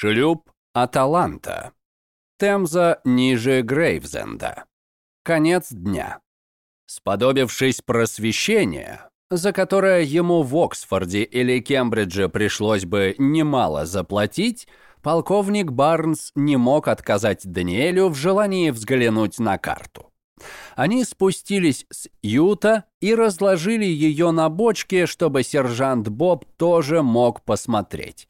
Шлюп Аталанта. Темза ниже Грейвзенда. Конец дня. Сподобившись просвещения, за которое ему в Оксфорде или Кембридже пришлось бы немало заплатить, полковник Барнс не мог отказать Даниэлю в желании взглянуть на карту. Они спустились с Юта и разложили ее на бочке, чтобы сержант Боб тоже мог посмотреть.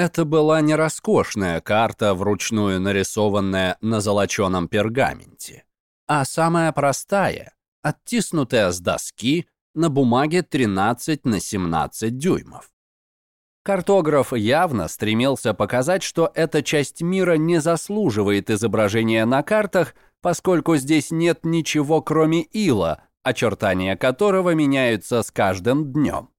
Это была не роскошная карта, вручную нарисованная на золоченом пергаменте, а самая простая, оттиснутая с доски на бумаге 13 на 17 дюймов. Картограф явно стремился показать, что эта часть мира не заслуживает изображения на картах, поскольку здесь нет ничего кроме ила, очертания которого меняются с каждым днем.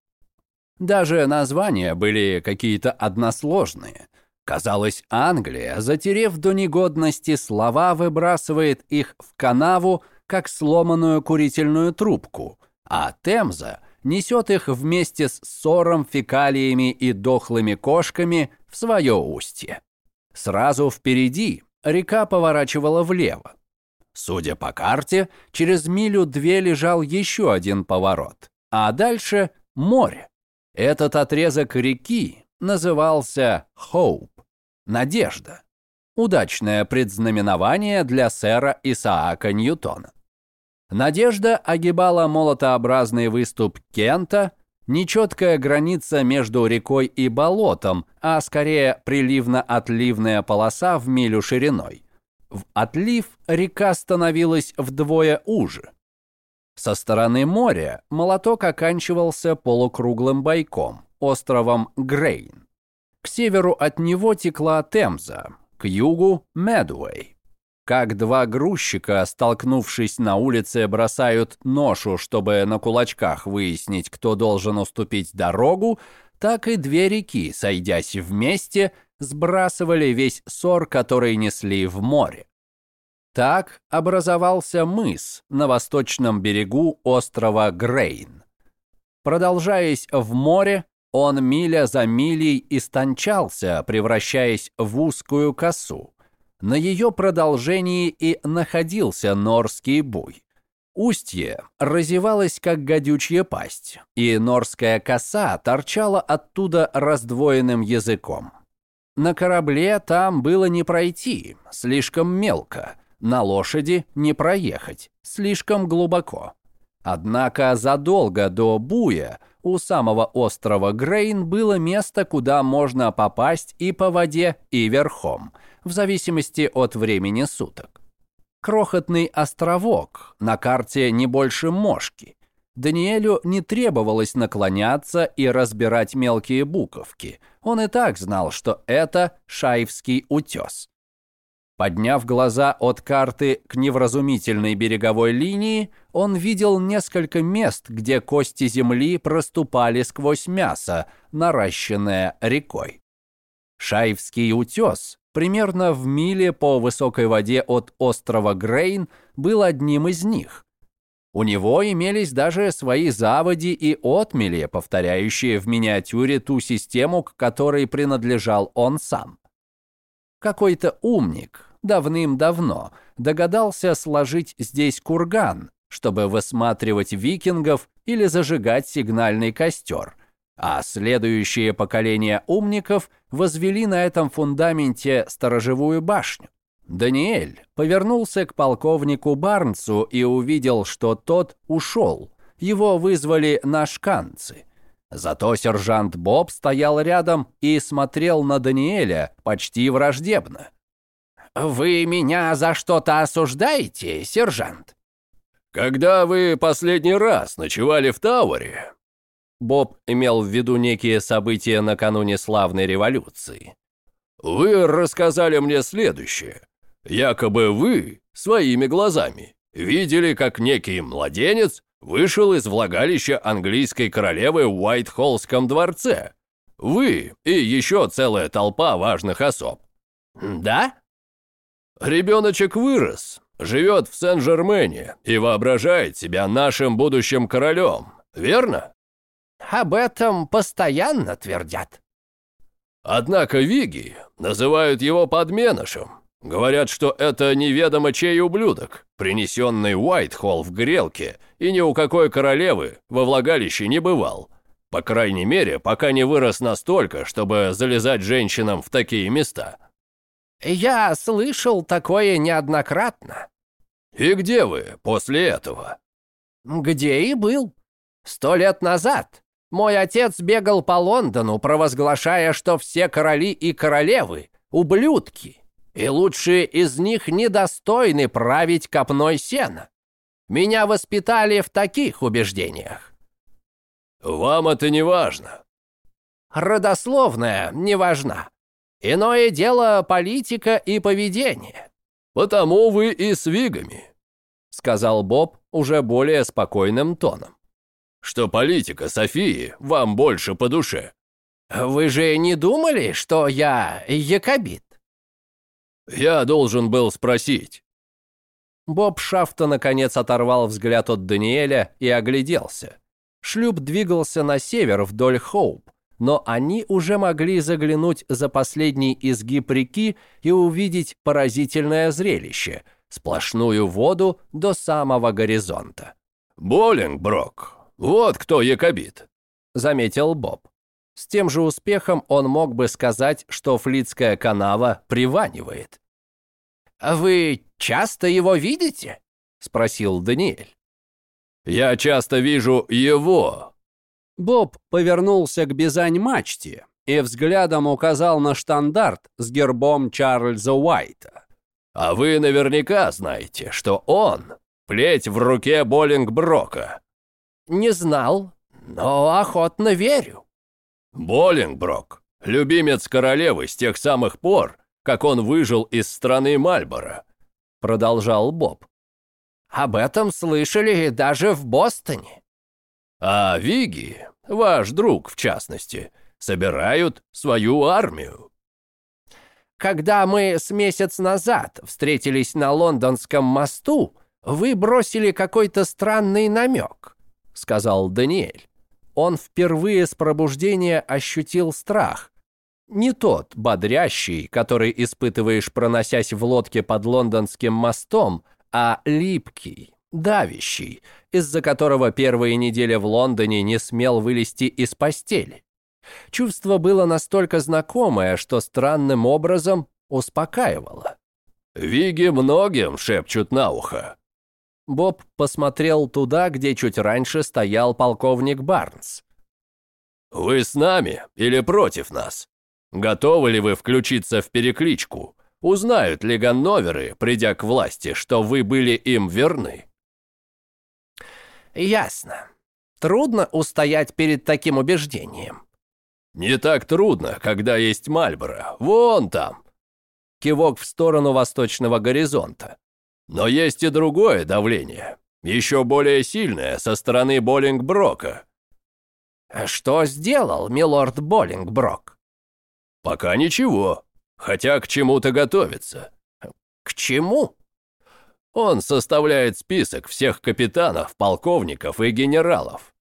Даже названия были какие-то односложные. Казалось, Англия, затерев до негодности слова, выбрасывает их в канаву, как сломанную курительную трубку, а Темза несет их вместе с ссором, фекалиями и дохлыми кошками в свое устье. Сразу впереди река поворачивала влево. Судя по карте, через милю-две лежал еще один поворот, а дальше море. Этот отрезок реки назывался Хоуп – Надежда. Удачное предзнаменование для сэра Исаака Ньютона. Надежда огибала молотообразный выступ Кента, нечеткая граница между рекой и болотом, а скорее приливно-отливная полоса в милю шириной. В отлив река становилась вдвое уже. Со стороны моря молоток оканчивался полукруглым бойком, островом Грейн. К северу от него текла Темза, к югу – Медуэй. Как два грузчика, столкнувшись на улице, бросают ношу, чтобы на кулачках выяснить, кто должен уступить дорогу, так и две реки, сойдясь вместе, сбрасывали весь ссор, который несли в море. Так образовался мыс на восточном берегу острова Грейн. Продолжаясь в море, он миля за милей истончался, превращаясь в узкую косу. На ее продолжении и находился Норский буй. Устье разевалось, как гадючья пасть, и Норская коса торчала оттуда раздвоенным языком. На корабле там было не пройти, слишком мелко, на лошади не проехать, слишком глубоко. Однако задолго до Буя у самого острова Грейн было место, куда можно попасть и по воде, и верхом, в зависимости от времени суток. Крохотный островок, на карте не больше мошки. Даниэлю не требовалось наклоняться и разбирать мелкие буковки. Он и так знал, что это Шаевский утес. Подняв глаза от карты к невразумительной береговой линии, он видел несколько мест, где кости земли проступали сквозь мясо, наращенное рекой. Шаевский утес, примерно в миле по высокой воде от острова Грейн, был одним из них. У него имелись даже свои заводи и отмели, повторяющие в миниатюре ту систему, к которой принадлежал он сам. Какой-то умник, давным-давно догадался сложить здесь курган, чтобы высматривать викингов или зажигать сигнальный костер. А следующие поколения умников возвели на этом фундаменте сторожевую башню. Даниэль повернулся к полковнику Барнсу и увидел, что тот ушел. Его вызвали на шканцы. Зато сержант Боб стоял рядом и смотрел на Даниэля почти враждебно. «Вы меня за что-то осуждаете, сержант?» «Когда вы последний раз ночевали в Тауэре?» Боб имел в виду некие события накануне славной революции. «Вы рассказали мне следующее. Якобы вы своими глазами видели, как некий младенец вышел из влагалища английской королевы в Уайтхоллском дворце. Вы и еще целая толпа важных особ». «Да?» Ребеночек вырос, живет в Сен-Жермене и воображает себя нашим будущим королем, верно? Об этом постоянно твердят. Однако Виги называют его подменышем. Говорят, что это неведомо чей ублюдок, принесенный Уайтхолл в грелке, и ни у какой королевы во влагалище не бывал. По крайней мере, пока не вырос настолько, чтобы залезать женщинам в такие места. Я слышал такое неоднократно. И где вы после этого? Где и был. Сто лет назад. Мой отец бегал по Лондону, провозглашая, что все короли и королевы — ублюдки, и лучшие из них недостойны править копной сена. Меня воспитали в таких убеждениях. Вам это не важно. Родословная не важна. Иное дело политика и поведение. Потому вы и с вигами, сказал Боб уже более спокойным тоном. Что политика Софии вам больше по душе. Вы же не думали, что я якобит? Я должен был спросить. Боб Шафта наконец оторвал взгляд от Даниэля и огляделся. Шлюп двигался на север вдоль Хоуп, но они уже могли заглянуть за последний изгиб реки и увидеть поразительное зрелище – сплошную воду до самого горизонта. «Боллингброк, вот кто якобит», – заметил Боб. С тем же успехом он мог бы сказать, что Флицкая канава приванивает. «Вы часто его видите?» – спросил Даниэль. «Я часто вижу его». Боб повернулся к бизань-мачте и взглядом указал на штандарт с гербом Чарльза Уайта. «А вы наверняка знаете, что он – плеть в руке Боллингброка». «Не знал, но охотно верю». Боллингброк – любимец королевы с тех самых пор, как он выжил из страны Мальборо», – продолжал Боб. Об этом слышали даже в Бостоне. А Виги, ваш друг в частности, собирают свою армию. Когда мы с месяц назад встретились на Лондонском мосту, вы бросили какой-то странный намек, сказал Даниэль. Он впервые с пробуждения ощутил страх. Не тот бодрящий, который испытываешь, проносясь в лодке под лондонским мостом, а липкий, давящий, из-за которого первые недели в Лондоне не смел вылезти из постели. Чувство было настолько знакомое, что странным образом успокаивало. «Виги многим шепчут на ухо». Боб посмотрел туда, где чуть раньше стоял полковник Барнс. «Вы с нами или против нас? Готовы ли вы включиться в перекличку? Узнают ли Ганноверы, придя к власти, что вы были им верны? Ясно. Трудно устоять перед таким убеждением. Не так трудно, когда есть Мальборо. Вон там. Кивок в сторону восточного горизонта. Но есть и другое давление. Еще более сильное со стороны Боллингброка. Что сделал милорд Боллингброк? Пока ничего. Хотя к чему-то готовится. К чему? Он составляет список всех капитанов, полковников и генералов.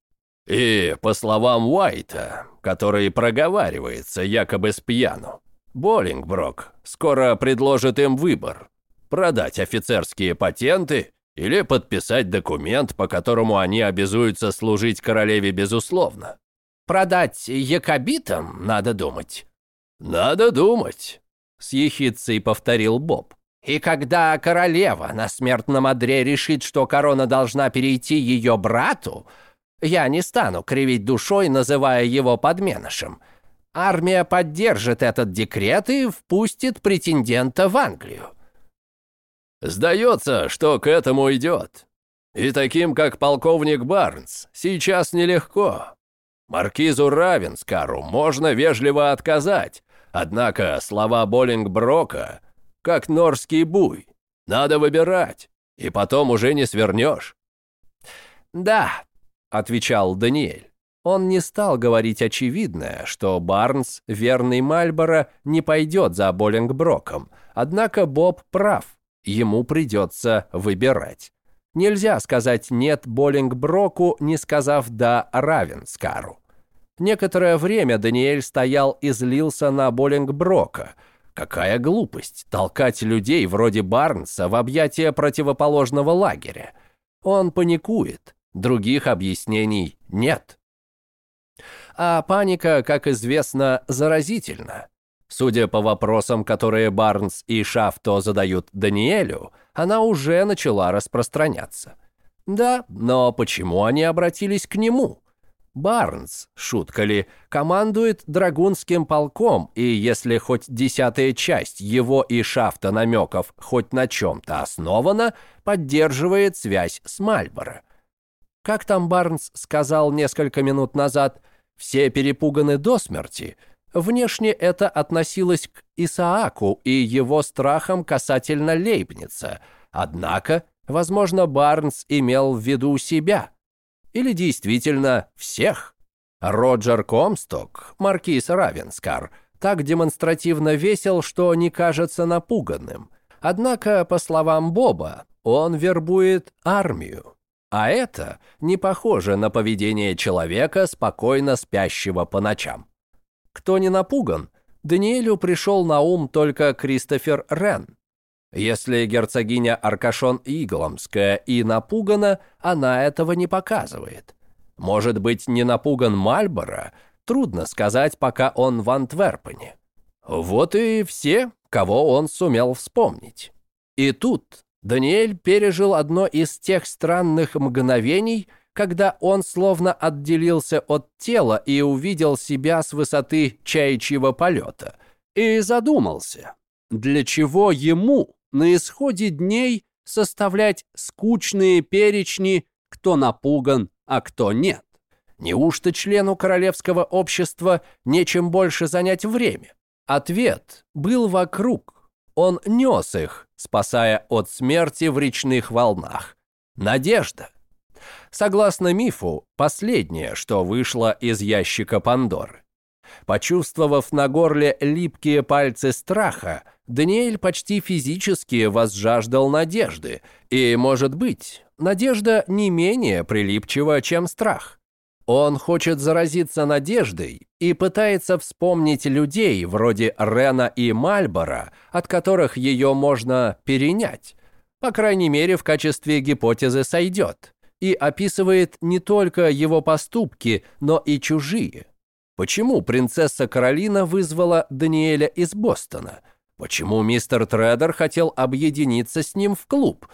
И, по словам Уайта, который проговаривается якобы с пьяну, Боллингброк скоро предложит им выбор – продать офицерские патенты или подписать документ, по которому они обязуются служить королеве безусловно. Продать якобитам, надо думать. Надо думать. С ехицей повторил Боб. И когда королева на смертном одре решит, что корона должна перейти ее брату, я не стану кривить душой, называя его подменышем. Армия поддержит этот декрет и впустит претендента в Англию. Сдается, что к этому идет. И таким, как полковник Барнс, сейчас нелегко. Маркизу Равенскару можно вежливо отказать, Однако слова Боллингброка, как норский буй, надо выбирать, и потом уже не свернешь. «Да», — отвечал Даниэль. Он не стал говорить очевидное, что Барнс, верный Мальборо, не пойдет за Боллингброком. Однако Боб прав, ему придется выбирать. Нельзя сказать «нет» Боллингброку, не сказав «да» Равенскару. Некоторое время Даниэль стоял и злился на Боллингброка. Какая глупость толкать людей вроде Барнса в объятия противоположного лагеря. Он паникует, других объяснений нет. А паника, как известно, заразительна. Судя по вопросам, которые Барнс и Шафто задают Даниэлю, она уже начала распространяться. Да, но почему они обратились к нему? Барнс, шутка ли, командует Драгунским полком, и если хоть десятая часть его и Шафта намеков хоть на чем-то основана, поддерживает связь с Мальборо. Как там Барнс сказал несколько минут назад, все перепуганы до смерти. Внешне это относилось к Исааку и его страхам касательно Лейбница. Однако, возможно, Барнс имел в виду себя – или действительно всех? Роджер Комсток, маркиз Равенскар, так демонстративно весел, что не кажется напуганным. Однако, по словам Боба, он вербует армию. А это не похоже на поведение человека, спокойно спящего по ночам. Кто не напуган, Даниэлю пришел на ум только Кристофер Рен. Если герцогиня Аркашон Игломская и напугана, она этого не показывает. Может быть, не напуган Мальборо? Трудно сказать, пока он в Антверпене. Вот и все, кого он сумел вспомнить. И тут Даниэль пережил одно из тех странных мгновений, когда он словно отделился от тела и увидел себя с высоты чаячьего полета. И задумался, для чего ему на исходе дней составлять скучные перечни, кто напуган, а кто нет. Неужто члену королевского общества нечем больше занять время? Ответ был вокруг. Он нес их, спасая от смерти в речных волнах. Надежда. Согласно мифу, последнее, что вышло из ящика Пандоры. Почувствовав на горле липкие пальцы страха, Даниэль почти физически возжаждал надежды, и, может быть, надежда не менее прилипчива, чем страх. Он хочет заразиться надеждой и пытается вспомнить людей вроде Рена и Мальбора, от которых ее можно перенять. По крайней мере, в качестве гипотезы сойдет. И описывает не только его поступки, но и чужие. Почему принцесса Каролина вызвала Даниэля из Бостона? Почему мистер Тредер хотел объединиться с ним в клуб?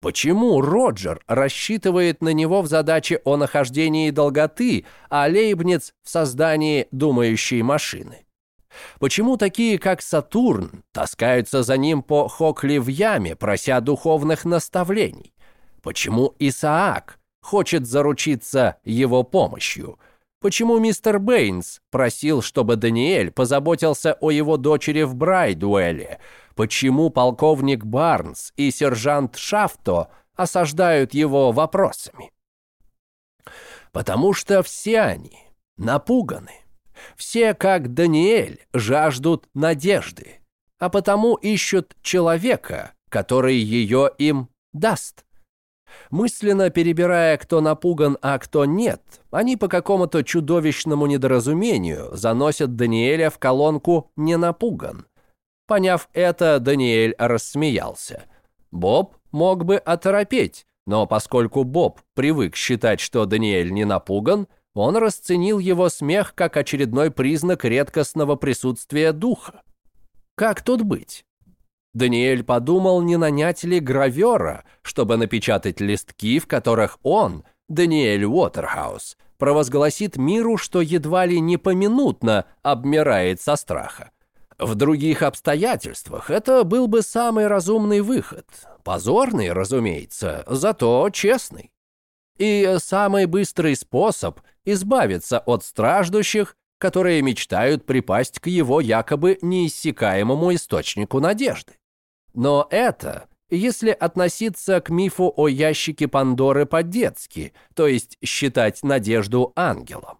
Почему Роджер рассчитывает на него в задаче о нахождении долготы, а Лейбниц в создании думающей машины? Почему такие, как Сатурн, таскаются за ним по Хокли в яме, прося духовных наставлений? Почему Исаак хочет заручиться его помощью – Почему мистер Бэйнс просил, чтобы Даниэль позаботился о его дочери в Брайдуэле? Почему полковник Барнс и сержант Шафто осаждают его вопросами? Потому что все они напуганы. Все, как Даниэль, жаждут надежды, а потому ищут человека, который ее им даст. Мысленно перебирая, кто напуган, а кто нет, они по какому-то чудовищному недоразумению заносят Даниэля в колонку «не напуган». Поняв это, Даниэль рассмеялся. Боб мог бы оторопеть, но поскольку Боб привык считать, что Даниэль не напуган, он расценил его смех как очередной признак редкостного присутствия духа. Как тут быть? Даниэль подумал, не нанять ли гравера, чтобы напечатать листки, в которых он, Даниэль Уотерхаус, провозгласит миру, что едва ли не поминутно обмирает со страха. В других обстоятельствах это был бы самый разумный выход. Позорный, разумеется, зато честный. И самый быстрый способ избавиться от страждущих которые мечтают припасть к его якобы неиссякаемому источнику надежды. Но это, если относиться к мифу о ящике Пандоры по-детски, то есть считать надежду ангелом.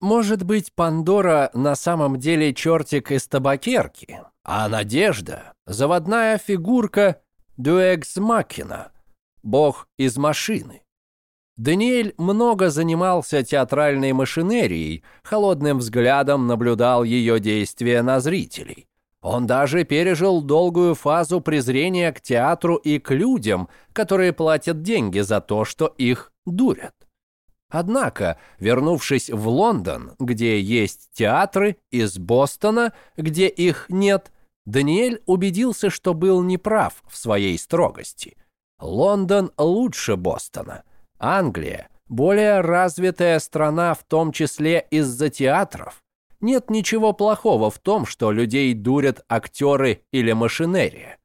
Может быть, Пандора на самом деле чертик из табакерки, а надежда – заводная фигурка Дуэкс Макина, бог из машины. Даниэль много занимался театральной машинерией, холодным взглядом наблюдал ее действия на зрителей. Он даже пережил долгую фазу презрения к театру и к людям, которые платят деньги за то, что их дурят. Однако, вернувшись в Лондон, где есть театры, из Бостона, где их нет, Даниэль убедился, что был неправ в своей строгости. Лондон лучше Бостона. Англия – более развитая страна, в том числе из-за театров. Нет ничего плохого в том, что людей дурят актеры или машинерия.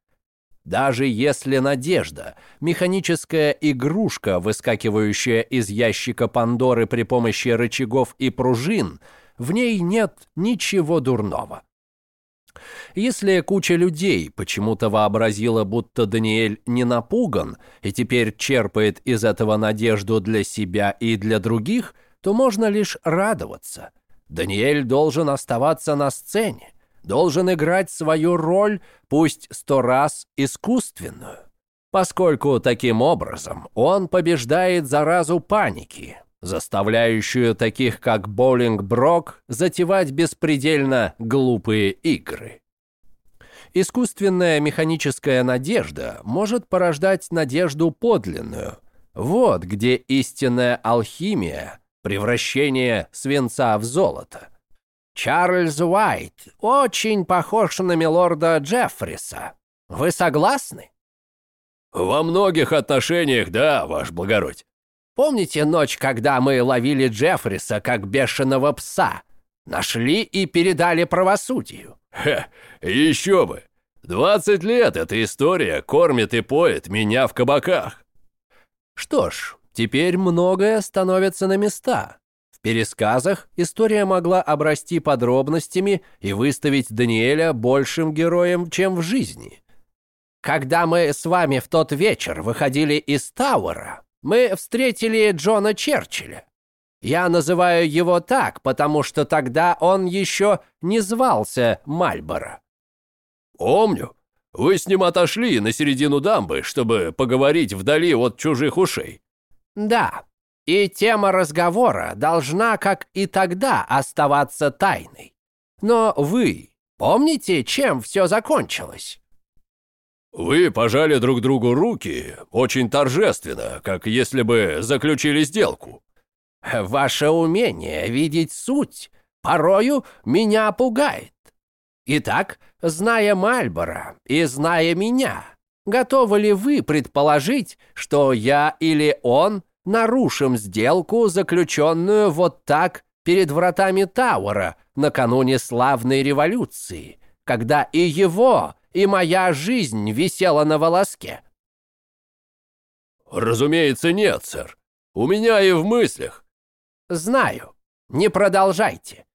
Даже если надежда – механическая игрушка, выскакивающая из ящика Пандоры при помощи рычагов и пружин, в ней нет ничего дурного. Если куча людей почему-то вообразила, будто Даниэль не напуган и теперь черпает из этого надежду для себя и для других, то можно лишь радоваться. Даниэль должен оставаться на сцене, должен играть свою роль, пусть сто раз искусственную. Поскольку таким образом он побеждает заразу паники, заставляющую таких как Боулинг Брок затевать беспредельно глупые игры. Искусственная механическая надежда может порождать надежду подлинную. Вот где истинная алхимия, превращение свинца в золото. Чарльз Уайт очень похож на милорда Джеффриса. Вы согласны? Во многих отношениях, да, ваш благородь. Помните ночь, когда мы ловили Джеффриса как бешеного пса? Нашли и передали правосудию. Ха, еще бы. Двадцать лет эта история кормит и поет меня в кабаках. Что ж, теперь многое становится на места. В пересказах история могла обрасти подробностями и выставить Даниэля большим героем, чем в жизни. Когда мы с вами в тот вечер выходили из Тауэра, мы встретили Джона Черчилля. Я называю его так, потому что тогда он еще не звался Мальборо. Помню. Вы с ним отошли на середину дамбы, чтобы поговорить вдали от чужих ушей. Да, и тема разговора должна, как и тогда, оставаться тайной. Но вы помните, чем все закончилось? Вы пожали друг другу руки очень торжественно, как если бы заключили сделку. Ваше умение видеть суть порою меня пугает. Итак, зная Мальборо и зная меня, готовы ли вы предположить, что я или он нарушим сделку, заключенную вот так перед вратами Тауэра накануне славной революции, когда и его и моя жизнь висела на волоске?» «Разумеется, нет, сэр. У меня и в мыслях». «Знаю. Не продолжайте.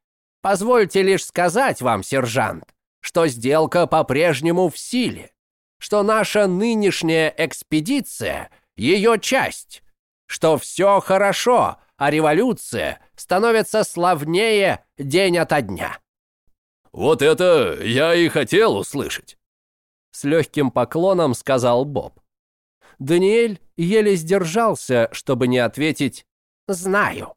Позвольте лишь сказать вам, сержант, что сделка по-прежнему в силе, что наша нынешняя экспедиция — ее часть, что все хорошо, а революция становится славнее день ото дня». «Вот это я и хотел услышать». С легким поклоном сказал Боб. Даниэль еле сдержался, чтобы не ответить «Знаю».